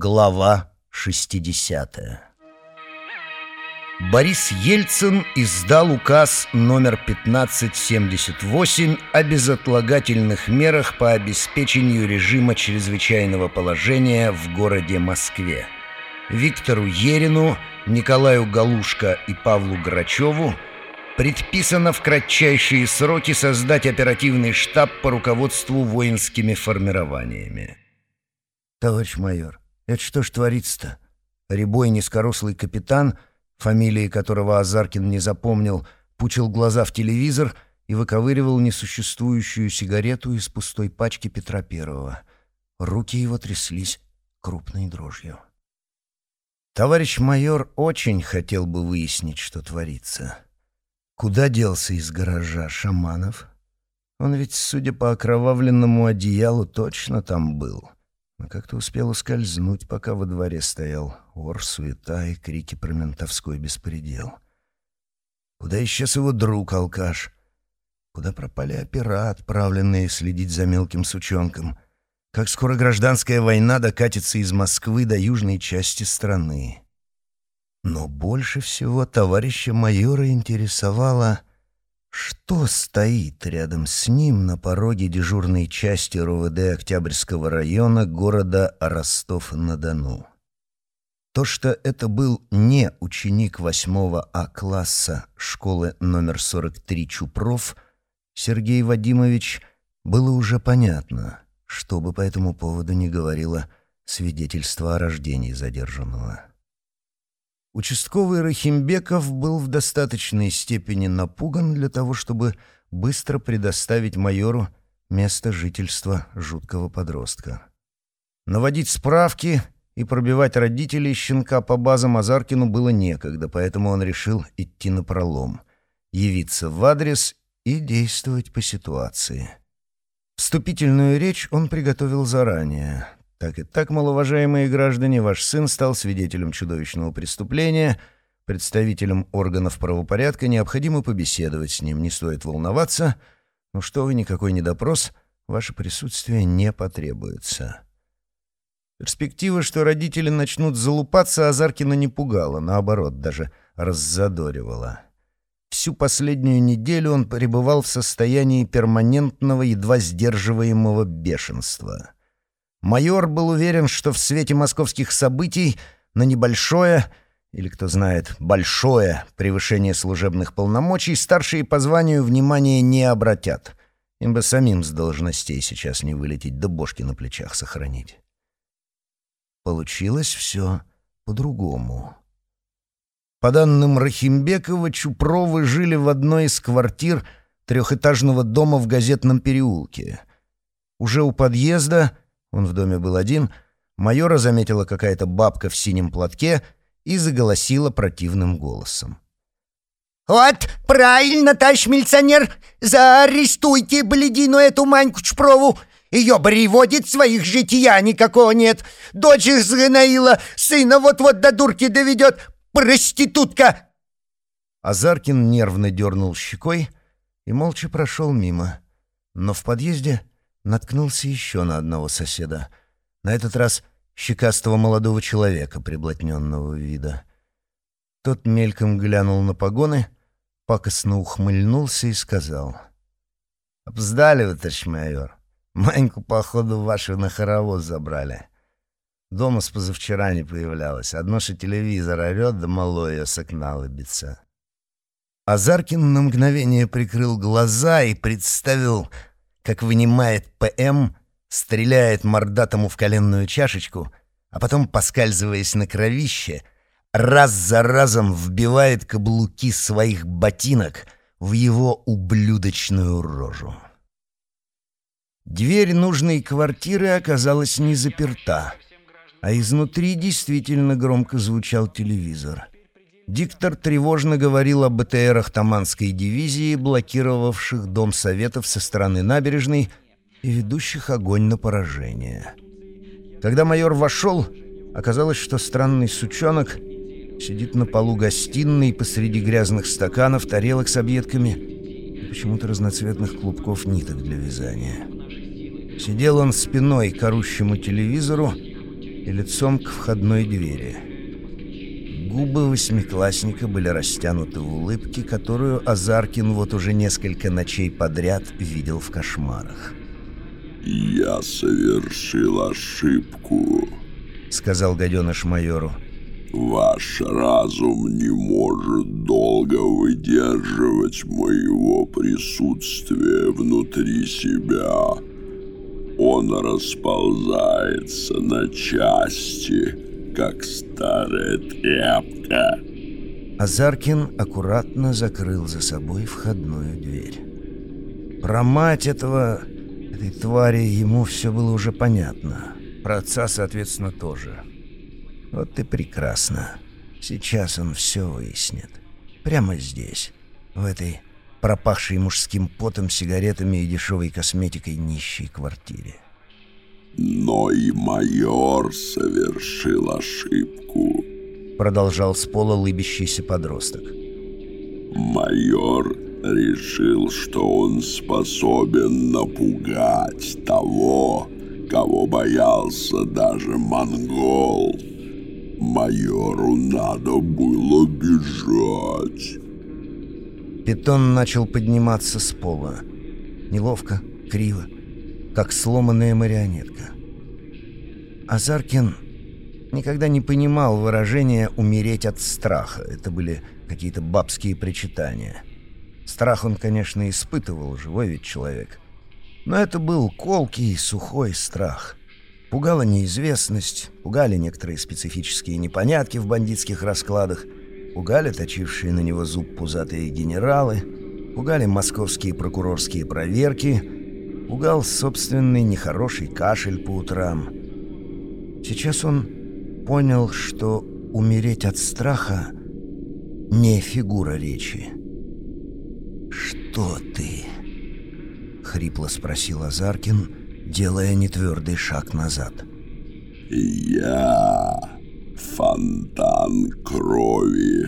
Глава 60 Борис Ельцин издал указ номер 1578 о безотлагательных мерах по обеспечению режима чрезвычайного положения в городе Москве. Виктору Ерину, Николаю Галушко и Павлу Грачеву предписано в кратчайшие сроки создать оперативный штаб по руководству воинскими формированиями. «Товарищ майор, это что ж творится-то?» Рябой низкорослый капитан, фамилии которого Азаркин не запомнил, пучил глаза в телевизор и выковыривал несуществующую сигарету из пустой пачки Петра Первого. Руки его тряслись крупной дрожью. Товарищ майор очень хотел бы выяснить, что творится. Куда делся из гаража Шаманов? Он ведь, судя по окровавленному одеялу, точно там был. Но как-то успел ускользнуть, пока во дворе стоял ор, суета и крики про ментовской беспредел. Куда исчез его друг-алкаш? Куда пропали опера, отправленные следить за мелким сучонком? Как скоро гражданская война докатится из Москвы до южной части страны? Но больше всего товарища майора интересовало, что стоит рядом с ним на пороге дежурной части РОВД Октябрьского района города Ростов-на-Дону. То, что это был не ученик 8 А класса школы номер 43 Чупров, Сергей Вадимович, было уже понятно, что бы по этому поводу ни говорило свидетельство о рождении задержанного. Участковый Рахимбеков был в достаточной степени напуган для того, чтобы быстро предоставить майору место жительства жуткого подростка. Наводить справки и пробивать родителей щенка по базам Азаркину было некогда, поэтому он решил идти на пролом, явиться в адрес и действовать по ситуации. Вступительную речь он приготовил заранее. Так и так, малоуважаемые граждане, ваш сын стал свидетелем чудовищного преступления. Представителям органов правопорядка необходимо побеседовать с ним. Не стоит волноваться. Ну что вы, никакой не допрос. Ваше присутствие не потребуется. Перспектива, что родители начнут залупаться, Азаркина не пугала, наоборот, даже раззадоривала. Всю последнюю неделю он пребывал в состоянии перманентного, едва сдерживаемого бешенства — Майор был уверен, что в свете московских событий на небольшое, или, кто знает, большое превышение служебных полномочий старшие по званию внимания не обратят. Им бы самим с должностей сейчас не вылететь, да бошки на плечах сохранить. Получилось все по-другому. По данным Рахимбекова, Чупровы жили в одной из квартир трехэтажного дома в газетном переулке. Уже у подъезда он в доме был один, майора заметила какая-то бабка в синем платке и заголосила противным голосом. «Вот, правильно, товарищ милиционер, заарестуйте бледину эту Маньку Чпрову. Ее приводит, своих жития никакого нет. Дочь их сгноила, сына вот-вот до дурки доведет. Проститутка!» Азаркин нервно дернул щекой и молча прошел мимо. Но в подъезде наткнулся еще на одного соседа. На этот раз щекастого молодого человека, приблотненного вида. Тот мельком глянул на погоны, пакостно ухмыльнулся и сказал. «Обздали вы, товарищ майор. Маньку, походу, вашу на хоровоз забрали. Дома с позавчера не появлялась. Одно, что телевизор орёт, да мало ее с окна лыбится». Азаркин на мгновение прикрыл глаза и представил как вынимает ПМ, стреляет мордатому в коленную чашечку, а потом, поскальзываясь на кровище, раз за разом вбивает каблуки своих ботинок в его ублюдочную рожу. Дверь нужной квартиры оказалась не заперта, а изнутри действительно громко звучал телевизор — Диктор тревожно говорил о БТРах Таманской дивизии, блокировавших Дом Советов со стороны набережной и ведущих огонь на поражение. Когда майор вошел, оказалось, что странный сучонок сидит на полу гостиной посреди грязных стаканов, тарелок с объедками и почему-то разноцветных клубков ниток для вязания. Сидел он спиной к орущему телевизору, и лицом к входной двери. Губы восьмиклассника были растянуты в улыбке, которую Азаркин вот уже несколько ночей подряд видел в кошмарах. «Я совершил ошибку», — сказал гаденыш майору. «Ваш разум не может долго выдерживать моего присутствия внутри себя. Он расползается на части, как старая тряпка». Азаркин аккуратно закрыл за собой входную дверь. Про мать этого, этой твари ему все было уже понятно. Про отца, соответственно, тоже. Вот и прекрасно. Сейчас он все выяснит. Прямо здесь, в этой пропахшей мужским потом, сигаретами и дешевой косметикой нищей квартире. «Но и майор совершил ошибку», — продолжал с пола лыбящийся подросток. «Майор решил, что он способен напугать того, кого боялся даже монгол. Майору надо было бежать. Питон начал подниматься с пола. Неловко, криво, как сломанная марионетка. Азаркин никогда не понимал выражения «умереть от страха». Это были какие-то бабские причитания. Страх он, конечно, испытывал, живой ведь человек. Но это был колкий, сухой страх. Пугала неизвестность, пугали некоторые специфические непонятки в бандитских раскладах, пугали точившие на него зуб пузатые генералы, пугали московские прокурорские проверки, пугал собственный нехороший кашель по утрам. Сейчас он понял, что умереть от страха не фигура речи. «Что ты?» — хрипло спросил Азаркин, делая нетвердый шаг назад. «Я фонтан крови,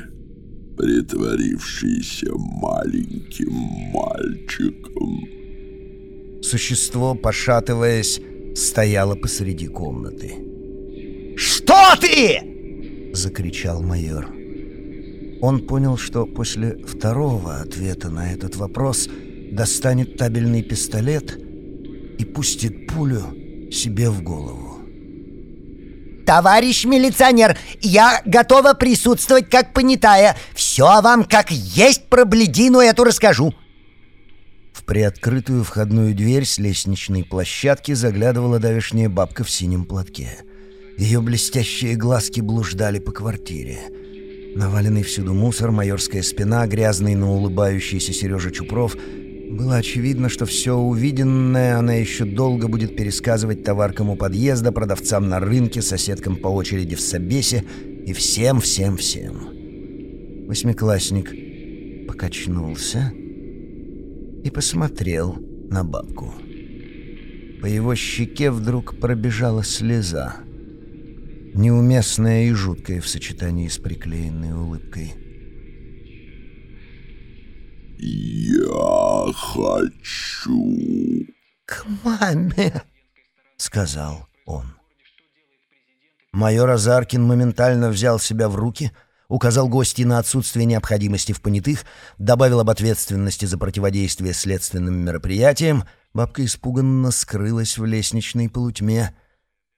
притворившийся маленьким мальчиком». Существо, пошатываясь, стояло посреди комнаты. «Что ты?» — закричал майор. Он понял, что после второго ответа на этот вопрос — достанет табельный пистолет и пустит пулю себе в голову. «Товарищ милиционер, я готова присутствовать как понятая. Все вам как есть про бледину эту расскажу». Приоткрытую входную дверь с лестничной площадки заглядывала давешняя бабка в синем платке. Ее блестящие глазки блуждали по квартире. Наваленный всюду мусор, майорская спина, грязный, но улыбающийся Сережа Чупров — было очевидно, что все увиденное она еще долго будет пересказывать товаркам у подъезда, продавцам на рынке, соседкам по очереди в Собесе и всем-всем-всем. Восьмиклассник покачнулся и посмотрел на бабку. По его щеке вдруг пробежала слеза, неуместная и жуткая в сочетании с приклеенной улыбкой. «Я хочу...» «К маме», — сказал он. Майор Азаркин моментально взял себя в руки, указал гости на отсутствие необходимости в понятых, добавил об ответственности за противодействие следственным мероприятиям, бабка испуганно скрылась в лестничной полутьме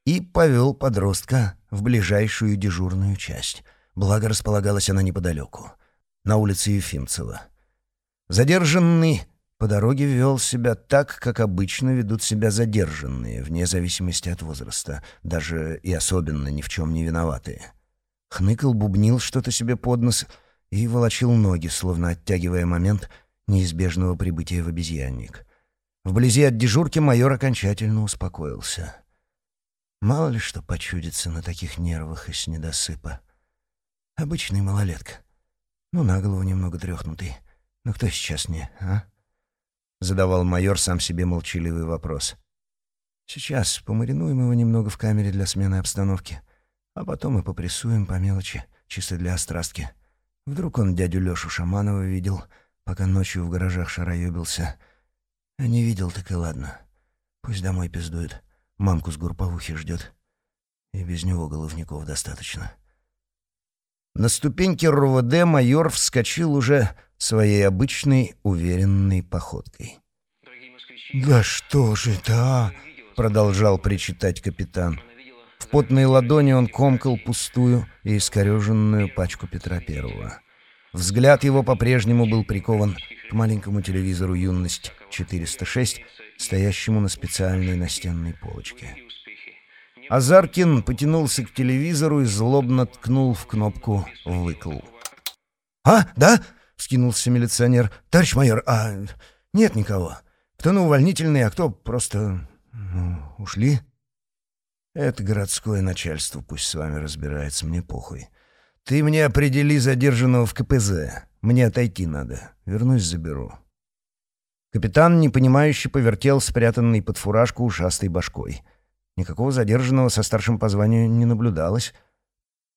и повел подростка в ближайшую дежурную часть. Благо располагалась она неподалеку, на улице Ефимцева. Задержанный по дороге вел себя так, как обычно ведут себя задержанные, вне зависимости от возраста, даже и особенно ни в чем не виноватые. Хныкал, бубнил что-то себе под нос и волочил ноги, словно оттягивая момент неизбежного прибытия в обезьянник. Вблизи от дежурки майор окончательно успокоился. Мало ли что почудится на таких нервах и с недосыпа. Обычный малолетка. Ну, на голову немного трехнутый. «Ну кто сейчас не, а?» Задавал майор сам себе молчаливый вопрос. «Сейчас помаринуем его немного в камере для смены обстановки, а потом и попрессуем по мелочи, чисто для острастки. Вдруг он дядю Лёшу Шаманова видел, пока ночью в гаражах шароёбился. А не видел, так и ладно. Пусть домой пиздует, мамку с Гурповухи ждет. И без него головников достаточно. На ступеньке РОВД майор вскочил уже своей обычной уверенной походкой. «Да что же это, а?» — продолжал причитать капитан. В потной ладони он комкал пустую и искореженную пачку Петра Первого. Взгляд его по-прежнему был прикован к маленькому телевизору «Юность-406», стоящему на специальной настенной полочке. Азаркин потянулся к телевизору и злобно ткнул в кнопку «Выкл». «А, да?» — вскинулся милиционер. «Товарищ майор, а нет никого. Кто на увольнительный, а кто просто ну, ушли?» «Это городское начальство, пусть с вами разбирается, мне похуй. Ты мне определи задержанного в КПЗ. Мне отойти надо. Вернусь, заберу». Капитан, непонимающе, повертел спрятанный под фуражку ушастой башкой. Никакого задержанного со старшим по званию не наблюдалось.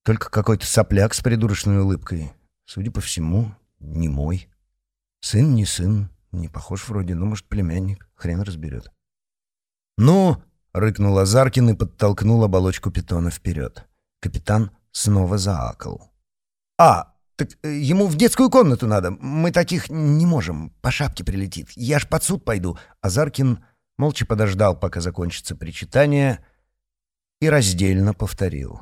Только какой-то сопляк с придурочной улыбкой. Судя по всему, не мой. Сын не сын, не похож вроде, но, может, племянник. Хрен разберет. «Ну!» — рыкнул Азаркин и подтолкнул оболочку питона вперед. Капитан снова заакал. «А, так э, ему в детскую комнату надо. Мы таких не можем. По шапке прилетит. Я ж под суд пойду». Азаркин молча подождал, пока закончится причитание, и раздельно повторил.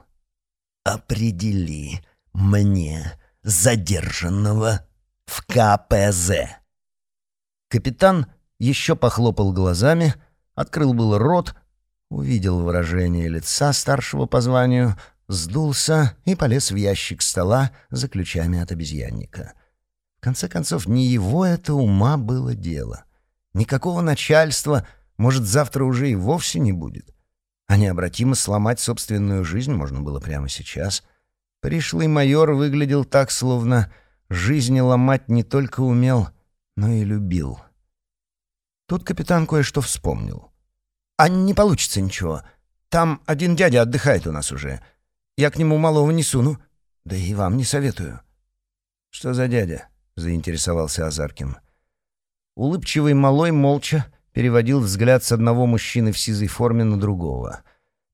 «Определи мне задержанного в КПЗ». Капитан еще похлопал глазами, открыл был рот, увидел выражение лица старшего по званию, сдулся и полез в ящик стола за ключами от обезьянника. В конце концов, не его это ума было дело. Никакого начальства — может, завтра уже и вовсе не будет. А необратимо сломать собственную жизнь можно было прямо сейчас. Пришлый майор выглядел так, словно жизни ломать не только умел, но и любил. Тут капитан кое-что вспомнил. «А не получится ничего. Там один дядя отдыхает у нас уже. Я к нему малого не суну. Да и вам не советую». «Что за дядя?» — заинтересовался Азаркин. Улыбчивый малой молча переводил взгляд с одного мужчины в сизой форме на другого.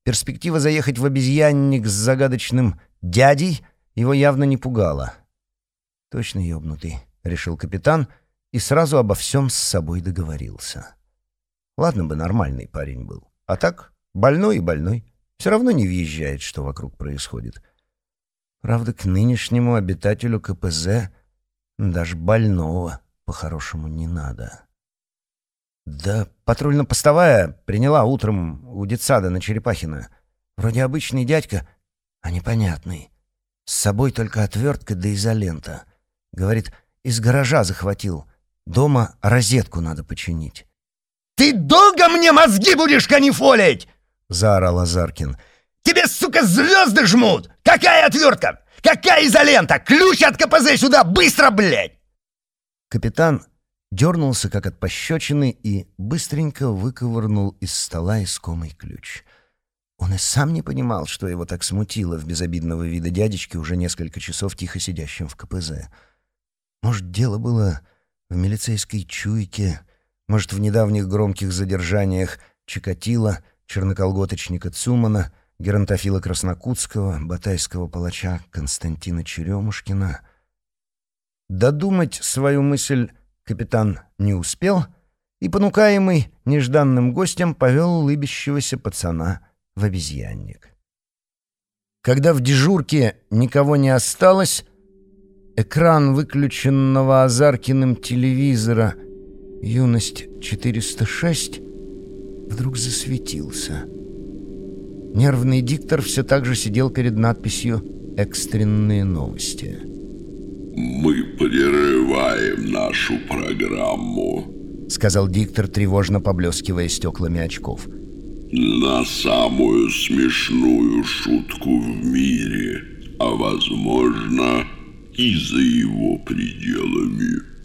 Перспектива заехать в обезьянник с загадочным «дядей» его явно не пугала. «Точно ёбнутый», — решил капитан и сразу обо всем с собой договорился. Ладно бы нормальный парень был, а так больной и больной. Все равно не въезжает, что вокруг происходит. Правда, к нынешнему обитателю КПЗ даже больного по-хорошему не надо. «Да патрульно-постовая приняла утром у детсада на Черепахина. Вроде обычный дядька, а непонятный. С собой только отвертка да изолента. Говорит, из гаража захватил. Дома розетку надо починить». «Ты долго мне мозги будешь канифолить?» — заорал Азаркин. «Тебе, сука, звезды жмут! Какая отвертка? Какая изолента? Ключ от КПЗ сюда! Быстро, блядь!» Капитан дернулся, как от пощечины, и быстренько выковырнул из стола искомый ключ. Он и сам не понимал, что его так смутило в безобидного вида дядечки, уже несколько часов тихо сидящим в КПЗ. Может, дело было в милицейской чуйке, может, в недавних громких задержаниях Чикатила, черноколготочника Цумана, геронтофила Краснокутского, батайского палача Константина Черемушкина. Додумать свою мысль Капитан не успел и, понукаемый нежданным гостем, повел улыбящегося пацана в обезьянник. Когда в дежурке никого не осталось, экран выключенного Азаркиным телевизора «Юность 406» вдруг засветился. Нервный диктор все так же сидел перед надписью «Экстренные новости». «Мы прерываем нашу программу», — сказал диктор, тревожно поблескивая стеклами очков. «На самую смешную шутку в мире, а, возможно, и за его пределами».